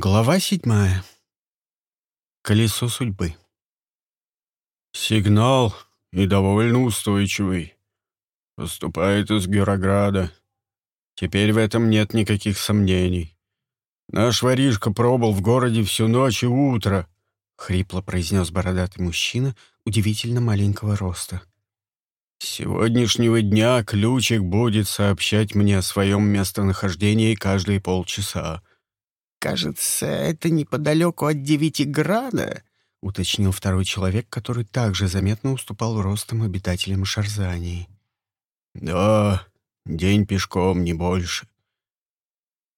Глава седьмая. Колесо судьбы. Сигнал и довольно устойчивый. Поступает из Герограда. Теперь в этом нет никаких сомнений. Наш воришка пробыл в городе всю ночь и утро, — хрипло произнес бородатый мужчина удивительно маленького роста. С сегодняшнего дня ключик будет сообщать мне о своем местонахождении каждые полчаса. «Кажется, это неподалеку от Девятиграда», — уточнил второй человек, который также заметно уступал ростом обитателям Шарзании. «Да, день пешком, не больше».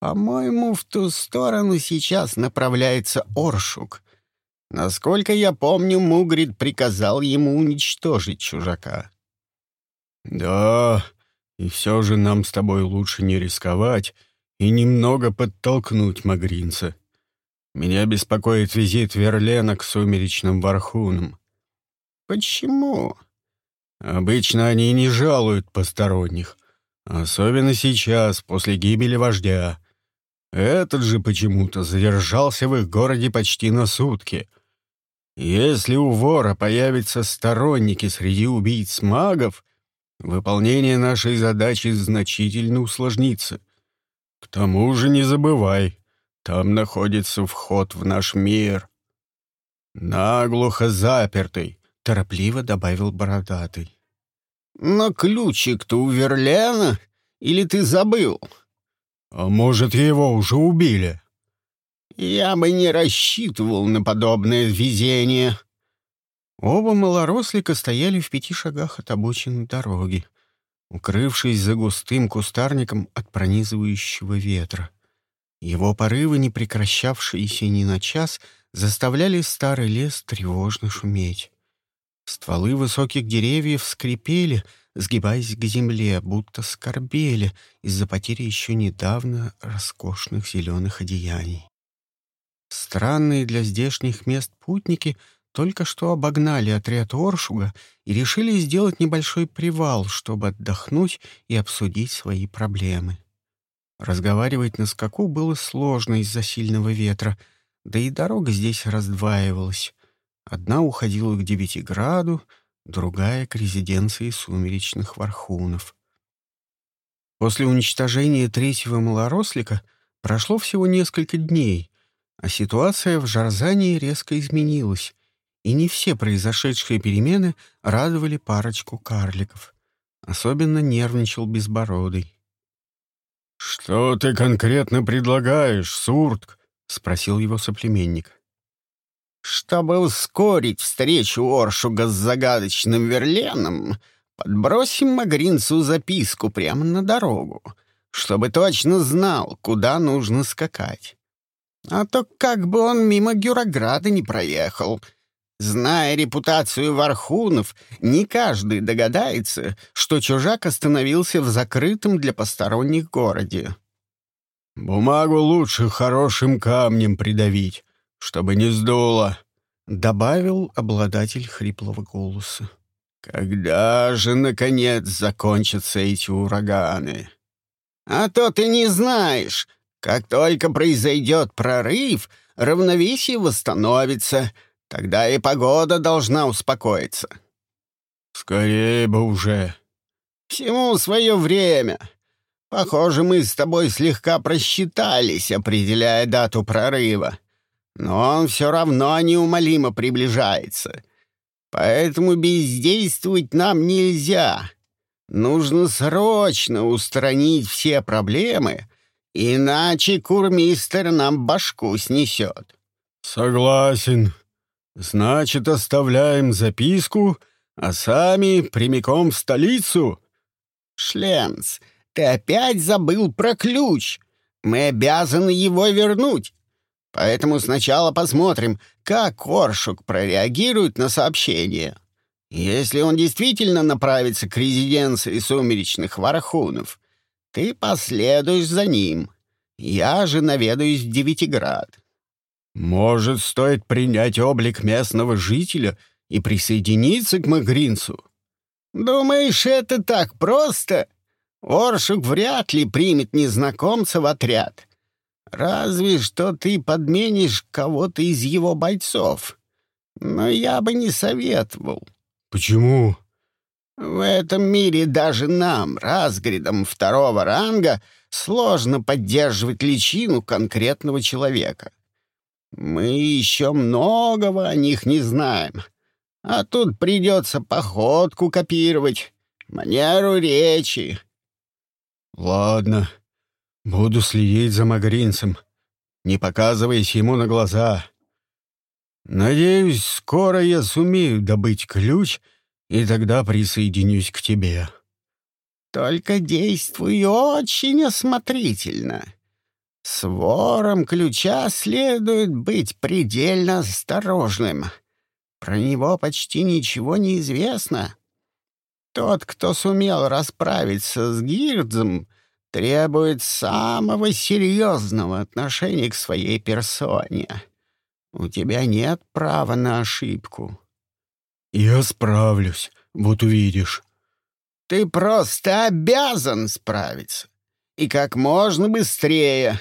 «По-моему, в ту сторону сейчас направляется Оршук. Насколько я помню, Мугрид приказал ему уничтожить чужака». «Да, и все же нам с тобой лучше не рисковать», и немного подтолкнуть Магринца. Меня беспокоит визит Верлена к сумеречным вархунам. Почему? Обычно они не жалуют посторонних, особенно сейчас, после гибели вождя. Этот же почему-то задержался в их городе почти на сутки. Если у вора появятся сторонники среди убийц магов, выполнение нашей задачи значительно усложнится. К тому же не забывай, там находится вход в наш мир. Наглухо запертый, торопливо добавил бородатый. Но ключик-то у Верлена? Или ты забыл? А может, его уже убили? Я бы не рассчитывал на подобное везение. Оба малорослика стояли в пяти шагах от обочины дороги укрывшись за густым кустарником от пронизывающего ветра. Его порывы, не прекращавшиеся ни на час, заставляли старый лес тревожно шуметь. Стволы высоких деревьев скрипели, сгибаясь к земле, будто скорбели из-за потери еще недавно роскошных зеленых одеяний. Странные для здешних мест путники только что обогнали отряд Оршуга и решили сделать небольшой привал, чтобы отдохнуть и обсудить свои проблемы. Разговаривать на скаку было сложно из-за сильного ветра, да и дорога здесь раздваивалась. Одна уходила к Девятиграду, другая — к резиденции сумеречных вархунов. После уничтожения третьего малорослика прошло всего несколько дней, а ситуация в Жарзании резко изменилась и не все произошедшие перемены радовали парочку карликов. Особенно нервничал Безбородый. «Что ты конкретно предлагаешь, Суртк?» — спросил его соплеменник. «Чтобы ускорить встречу Оршуга с загадочным Верленом, подбросим Магринцу записку прямо на дорогу, чтобы точно знал, куда нужно скакать. А то как бы он мимо Гюрограда не проехал», Зная репутацию Вархунов, не каждый догадается, что чужак остановился в закрытом для посторонних городе. «Бумагу лучше хорошим камнем придавить, чтобы не сдуло», — добавил обладатель хриплого голоса. «Когда же, наконец, закончатся эти ураганы?» «А то ты не знаешь. Как только произойдет прорыв, равновесие восстановится». Тогда и погода должна успокоиться. Скорее бы уже. Всему свое время. Похоже, мы с тобой слегка просчитались, определяя дату прорыва. Но он все равно неумолимо приближается. Поэтому бездействовать нам нельзя. Нужно срочно устранить все проблемы, иначе курмистер нам башку снесет. Согласен, Значит, оставляем записку, а сами прямиком в столицу? Шленц, ты опять забыл про ключ. Мы обязаны его вернуть. Поэтому сначала посмотрим, как Коршук прореагирует на сообщение. Если он действительно направится к резиденции сумеречных вархунов, ты последуешь за ним. Я же наведаюсь в Девятиград. Может, стоит принять облик местного жителя и присоединиться к Магринцу? Думаешь, это так просто? Оршук вряд ли примет незнакомца в отряд. Разве что ты подменишь кого-то из его бойцов. Но я бы не советовал. Почему? В этом мире даже нам, разгридам второго ранга, сложно поддерживать личину конкретного человека. Мы еще многого о них не знаем. А тут придется походку копировать, манеру речи. Ладно, буду следить за Магринцем, не показываясь ему на глаза. Надеюсь, скоро я сумею добыть ключ, и тогда присоединюсь к тебе. Только действуй очень осмотрительно. С вором ключа следует быть предельно осторожным. Про него почти ничего не известно. Тот, кто сумел расправиться с Гирдзом, требует самого серьезного отношения к своей персоне. У тебя нет права на ошибку. Я справлюсь, вот увидишь. Ты просто обязан справиться. И как можно быстрее.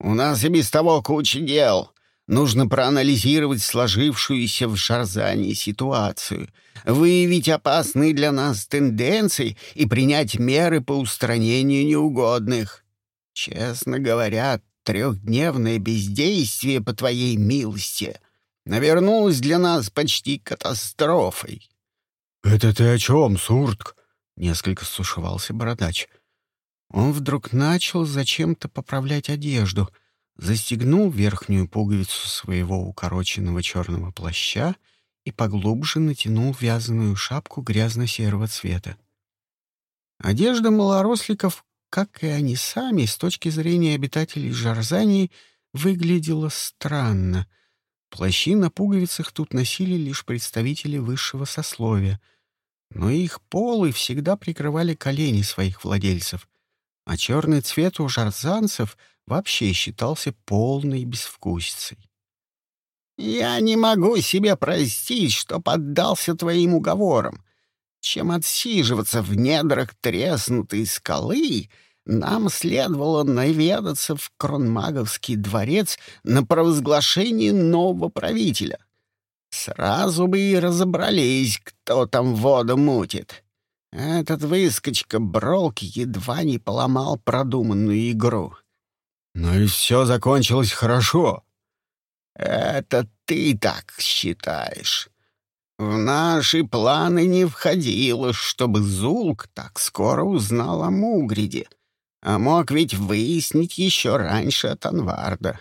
У нас и без того куча дел. Нужно проанализировать сложившуюся в Шарзане ситуацию, выявить опасные для нас тенденции и принять меры по устранению неугодных. Честно говоря, трехдневное бездействие по твоей милости навернулось для нас почти катастрофой. — Это ты о чем, Суртк? — несколько сушевался бородач. Он вдруг начал зачем-то поправлять одежду — застегнул верхнюю пуговицу своего укороченного черного плаща и поглубже натянул вязаную шапку грязно-серого цвета. Одежда малоросликов, как и они сами, с точки зрения обитателей Жарзании, выглядела странно. Плащи на пуговицах тут носили лишь представители высшего сословия, но их полы всегда прикрывали колени своих владельцев, а черный цвет у жарзанцев вообще считался полной безвкусицей. «Я не могу себе простить, что поддался твоим уговорам. Чем отсиживаться в недрах треснутой скалы, нам следовало наведаться в Кронмаговский дворец на провозглашение нового правителя. Сразу бы и разобрались, кто там воду мутит. Этот выскочка Бролки едва не поломал продуманную игру. Но и все закончилось хорошо. Это ты так считаешь. В наши планы не входило, чтобы Зулк так скоро узнал о Мугриде, а мог ведь выяснить еще раньше от Анварда.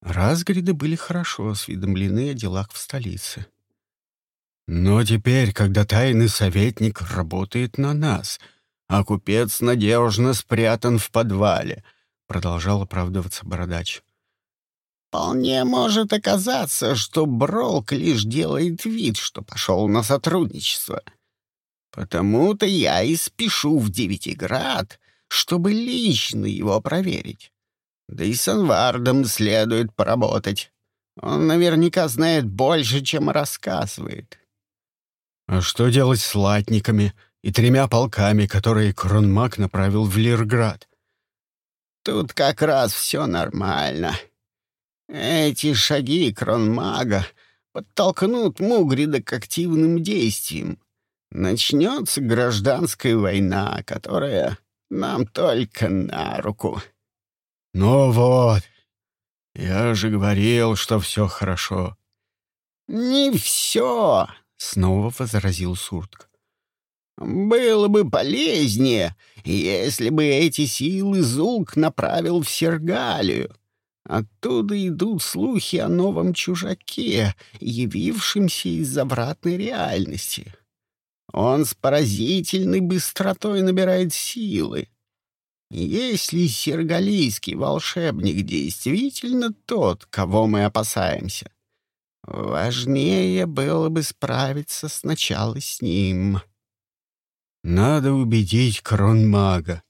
Разгриды были хорошо осведомлены о делах в столице. Но теперь, когда тайный советник работает на нас, а купец надежно спрятан в подвале — продолжал оправдываться бородач. «Вполне может оказаться, что Бролк лишь делает вид, что пошел на сотрудничество. Потому-то я и спешу в Девятиград, чтобы лично его проверить. Да и с Анвардом следует поработать. Он наверняка знает больше, чем рассказывает». «А что делать с латниками и тремя полками, которые Кронмак направил в Лирград?» Тут как раз все нормально. Эти шаги кронмага подтолкнут Мугрида к активным действиям. Начнется гражданская война, которая нам только на руку. Ну вот, я же говорил, что все хорошо. Не все, снова возразил Суртк. Было бы полезнее, если бы эти силы Зулк направил в Сергалию. Оттуда идут слухи о новом чужаке, явившемся из обратной реальности. Он с поразительной быстротой набирает силы. Если сергалийский волшебник действительно тот, кого мы опасаемся, важнее было бы справиться сначала с ним». Надо убедить кронмага.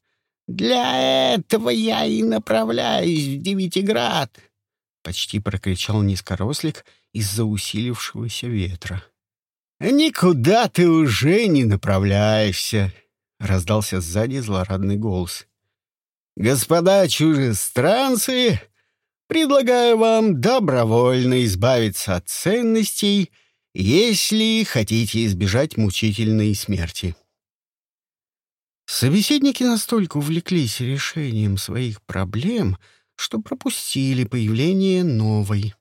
«Для этого я и направляюсь в Девятиград!» — почти прокричал низкорослик из-за усилившегося ветра. «Никуда ты уже не направляешься!» — раздался сзади злорадный голос. Господа чужестранцы, предлагаю вам добровольно избавиться от ценностей, если хотите избежать мучительной смерти. Собеседники настолько увлеклись решением своих проблем, что пропустили появление новой.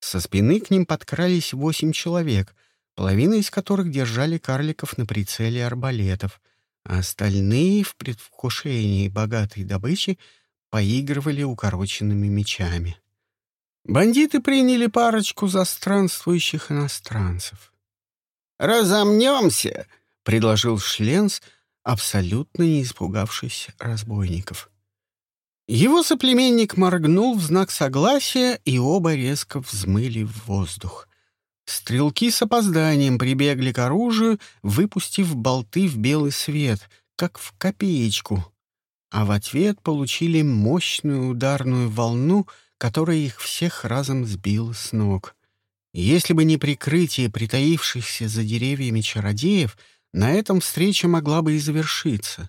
Со спины к ним подкрались восемь человек, половина из которых держали карликов на прицеле арбалетов, а остальные в предвкушении богатой добычи поигрывали укороченными мечами. Бандиты приняли парочку за странствующих иностранцев. «Разомнемся!» — предложил Шленс — абсолютно не испугавшись разбойников. Его соплеменник моргнул в знак согласия, и оба резко взмыли в воздух. Стрелки с опозданием прибегли к оружию, выпустив болты в белый свет, как в копеечку, а в ответ получили мощную ударную волну, которая их всех разом сбила с ног. Если бы не прикрытие притаившихся за деревьями чародеев — на этом встреча могла бы и завершиться.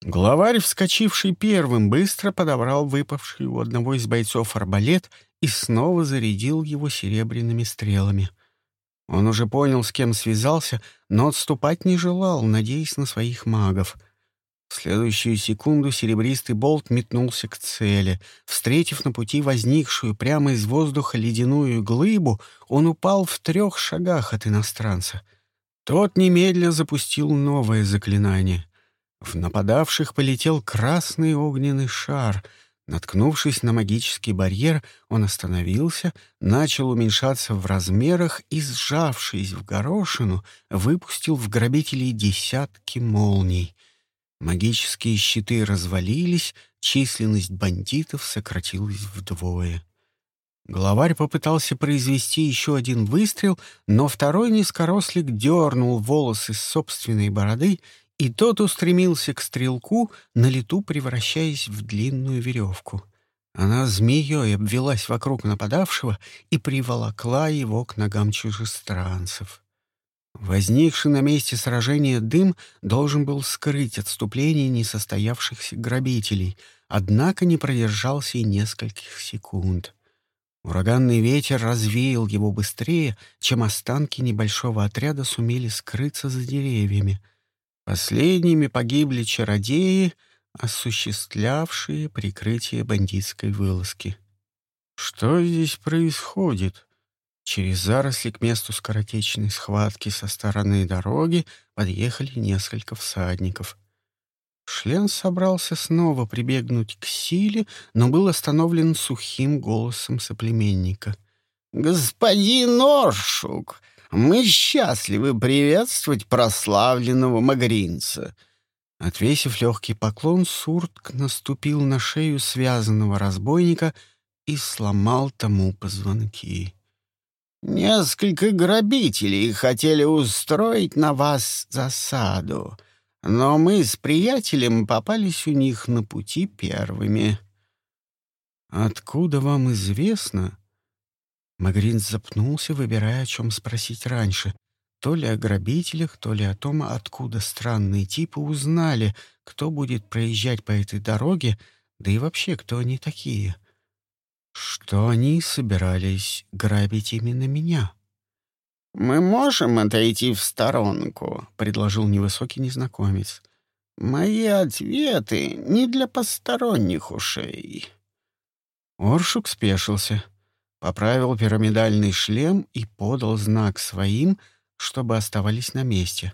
Главарь, вскочивший первым, быстро подобрал выпавший у одного из бойцов арбалет и снова зарядил его серебряными стрелами. Он уже понял, с кем связался, но отступать не желал, надеясь на своих магов. В следующую секунду серебристый болт метнулся к цели. Встретив на пути возникшую прямо из воздуха ледяную глыбу, он упал в трех шагах от иностранца — тот немедля запустил новое заклинание. В нападавших полетел красный огненный шар. Наткнувшись на магический барьер, он остановился, начал уменьшаться в размерах и, сжавшись в горошину, выпустил в грабителей десятки молний. Магические щиты развалились, численность бандитов сократилась вдвое. Главарь попытался произвести еще один выстрел, но второй низкорослик дернул волосы с собственной бороды, и тот устремился к стрелку, на лету превращаясь в длинную веревку. Она змеей обвелась вокруг нападавшего и приволокла его к ногам чужестранцев. Возникший на месте сражения дым должен был скрыть отступление несостоявшихся грабителей, однако не продержался и нескольких секунд — Ураганный ветер развеял его быстрее, чем останки небольшого отряда сумели скрыться за деревьями. Последними погибли чародеи, осуществлявшие прикрытие бандитской вылазки. Что здесь происходит? Через заросли к месту скоротечной схватки со стороны дороги подъехали несколько всадников — Шлен собрался снова прибегнуть к силе, но был остановлен сухим голосом соплеменника. «Господин Оршук, мы счастливы приветствовать прославленного магринца». Отвесив легкий поклон, Суртк наступил на шею связанного разбойника и сломал тому позвонки. «Несколько грабителей хотели устроить на вас засаду но мы с приятелем попались у них на пути первыми. «Откуда вам известно?» Магрин запнулся, выбирая, о чем спросить раньше. То ли о грабителях, то ли о том, откуда странные типы узнали, кто будет проезжать по этой дороге, да и вообще, кто они такие. Что они собирались грабить именно меня? «Мы можем отойти в сторонку», — предложил невысокий незнакомец. «Мои ответы не для посторонних ушей». Оршук спешился, поправил пирамидальный шлем и подал знак своим, чтобы оставались на месте,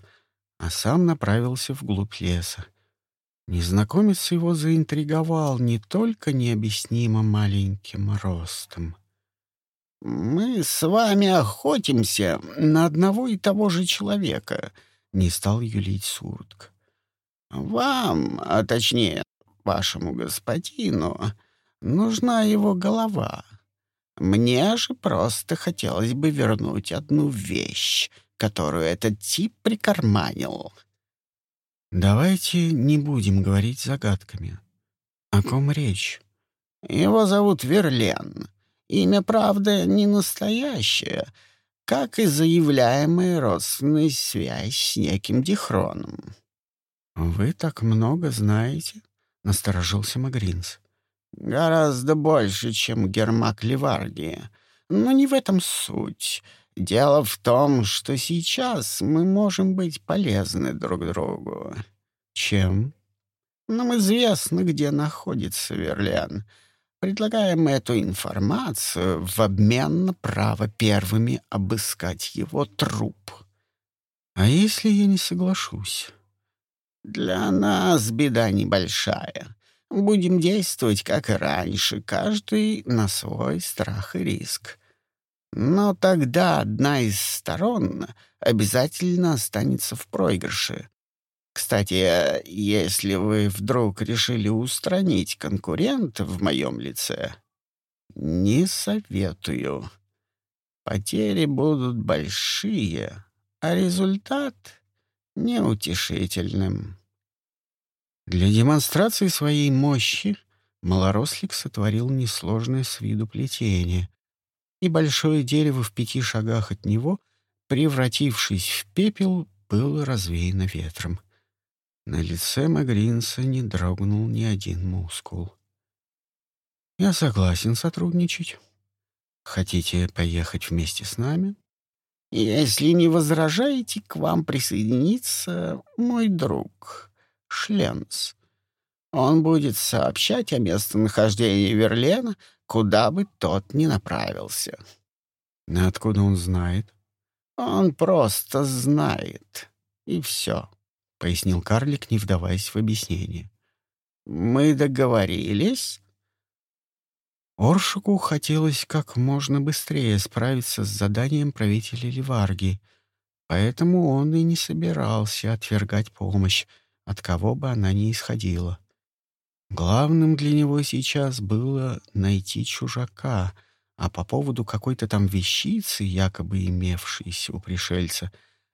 а сам направился вглубь леса. Незнакомец его заинтриговал не только необъяснимо маленьким ростом — «Мы с вами охотимся на одного и того же человека», — не стал юлить Суртк. «Вам, а точнее, вашему господину, нужна его голова. Мне же просто хотелось бы вернуть одну вещь, которую этот тип прикарманил». «Давайте не будем говорить загадками. О ком речь?» «Его зовут Верлен. Имя, правда, не настоящее, как и заявляемая родственная связь с неким Дихроном. «Вы так много знаете?» насторожился Магринс. «Гораздо больше, чем Гермак Ливарди. Но не в этом суть. Дело в том, что сейчас мы можем быть полезны друг другу». «Чем?» «Нам известно, где находится Верлен. Предлагаем эту информацию в обмен на право первыми обыскать его труп». «А если я не соглашусь?» «Для нас беда небольшая. Будем действовать, как и раньше, каждый на свой страх и риск. Но тогда одна из сторон обязательно останется в проигрыше. Кстати, если вы вдруг решили устранить конкурента в моем лице, не советую. Потери будут большие, а результат — неутешительным. Для демонстрации своей мощи малорослик сотворил несложное с виду плетение, и большое дерево в пяти шагах от него, превратившись в пепел, было развеяно ветром. На лице Магринса не дрогнул ни один мускул. «Я согласен сотрудничать. Хотите поехать вместе с нами?» «Если не возражаете, к вам присоединиться мой друг», Шленц. Он будет сообщать о местонахождении Верлена, куда бы тот ни направился. Откуда он знает? Он просто знает. И все, — пояснил карлик, не вдаваясь в объяснение. Мы договорились. Оршику хотелось как можно быстрее справиться с заданием правителя Ливарги, поэтому он и не собирался отвергать помощь, от кого бы она ни исходила. Главным для него сейчас было найти чужака, а по поводу какой-то там вещицы, якобы имевшейся у пришельца,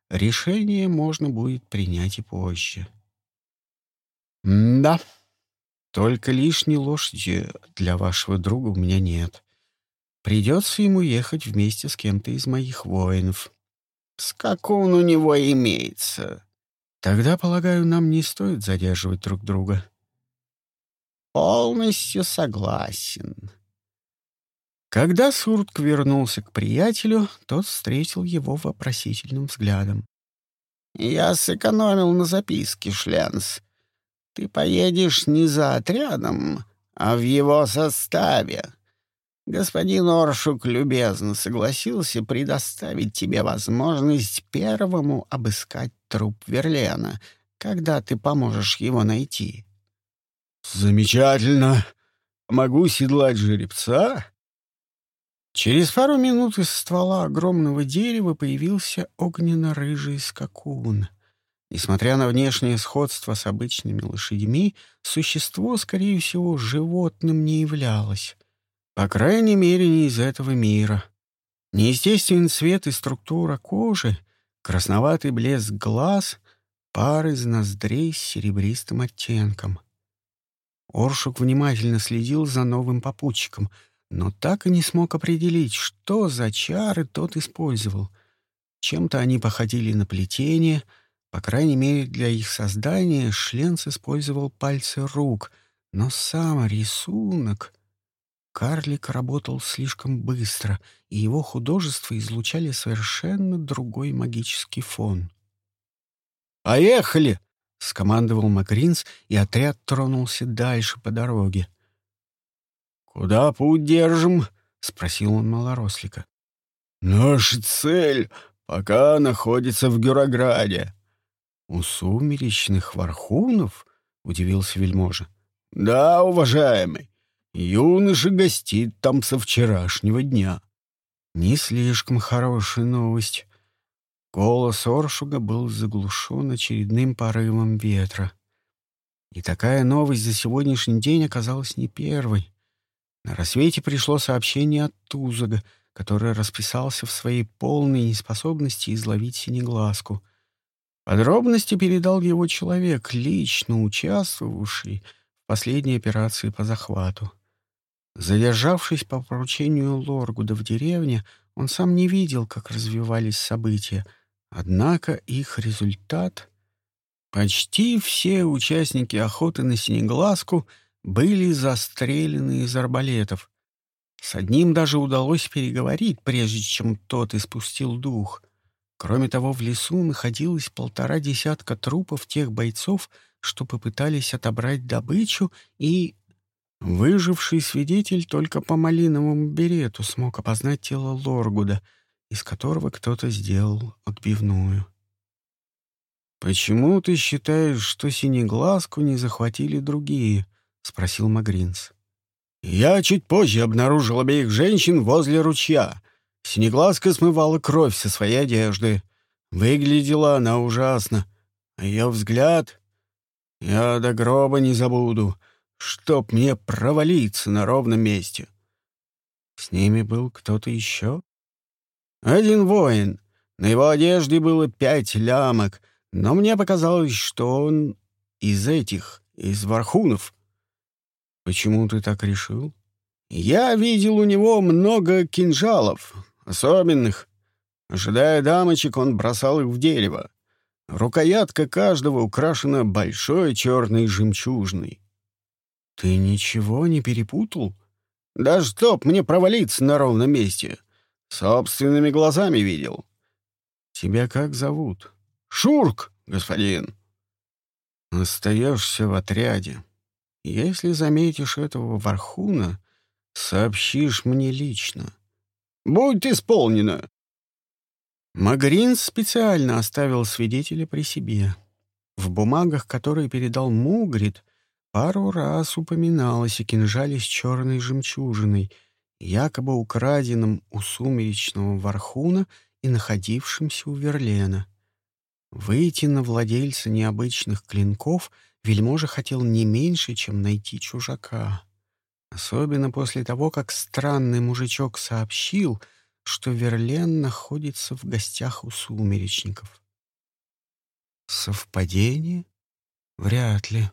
решение можно будет принять и позже. «Да, только лишней лошади для вашего друга у меня нет. Придется ему ехать вместе с кем-то из моих воинов». «Скакун у него имеется», Тогда, полагаю, нам не стоит задерживать друг друга. Полностью согласен. Когда Суртк вернулся к приятелю, тот встретил его вопросительным взглядом. «Я сэкономил на записке, Шленс. Ты поедешь не за отрядом, а в его составе. Господин Оршук любезно согласился предоставить тебе возможность первому обыскать труп Верлена, когда ты поможешь его найти. Замечательно. Могу седлать жеребца? Через пару минут из ствола огромного дерева появился огненно-рыжий скакун. Несмотря на внешнее сходство с обычными лошадьми, существо, скорее всего, животным не являлось. По крайней мере, не из этого мира. Неестественный цвет и структура кожи, красноватый блеск глаз, пар из ноздрей с серебристым оттенком. Оршук внимательно следил за новым попутчиком, но так и не смог определить, что за чары тот использовал. Чем-то они походили на плетение, по крайней мере, для их создания Шленц использовал пальцы рук, но сам рисунок... Карлик работал слишком быстро, и его художества излучали совершенно другой магический фон. «Поехали!» — скомандовал Макринс, и отряд тронулся дальше по дороге. «Куда путь держим?» — спросил он малорослика. «Наша цель пока находится в Гюрограде». «У сумеречных вархунов?» — удивился вельможа. «Да, уважаемый. Юноша гостит там со вчерашнего дня. Не слишком хорошая новость. Голос Оршуга был заглушен очередным порывом ветра. И такая новость за сегодняшний день оказалась не первой. На рассвете пришло сообщение от Тузага, который расписался в своей полной неспособности изловить синеглазку. Подробности передал его человек, лично участвовавший в последней операции по захвату. Задержавшись по поручению Лоргуда в деревне, он сам не видел, как развивались события, однако их результат Почти все участники охоты на синеглазку были застрелены из арбалетов. С одним даже удалось переговорить, прежде чем тот испустил дух. Кроме того, в лесу находилось полтора десятка трупов тех бойцов, что попытались отобрать добычу, и выживший свидетель только по малиновому берету смог опознать тело Лоргуда, из которого кто-то сделал отбивную. «Почему ты считаешь, что синеглазку не захватили другие?» — спросил Магринс. «Я чуть позже обнаружил обеих женщин возле ручья. Синеглазка смывала кровь со своей одежды. Выглядела она ужасно. А ее взгляд... Я до гроба не забуду, чтоб мне провалиться на ровном месте». «С ними был кто-то еще?» «Один воин. На его одежде было пять лямок» Но мне показалось, что он из этих, из Вархунов. Почему ты так решил? Я видел у него много кинжалов, особенных. Ожидая дамочек, он бросал их в дерево. Рукоятка каждого украшена большой черной жемчужной. Ты ничего не перепутал? Да чтоб мне провалиться на ровном месте. Собственными глазами видел. Тебя как зовут? «Шурк, господин!» «Остаешься в отряде. Если заметишь этого Вархуна, сообщишь мне лично. Будет исполнено!» Магрин специально оставил свидетеля при себе. В бумагах, которые передал Мугрид, пару раз упоминалось о кинжале с черной жемчужиной, якобы украденном у сумеречного Вархуна и находившемся у Верлена. Выйти на владельца необычных клинков вельможа хотел не меньше, чем найти чужака. Особенно после того, как странный мужичок сообщил, что Верлен находится в гостях у сумеречников. Совпадение? Вряд ли.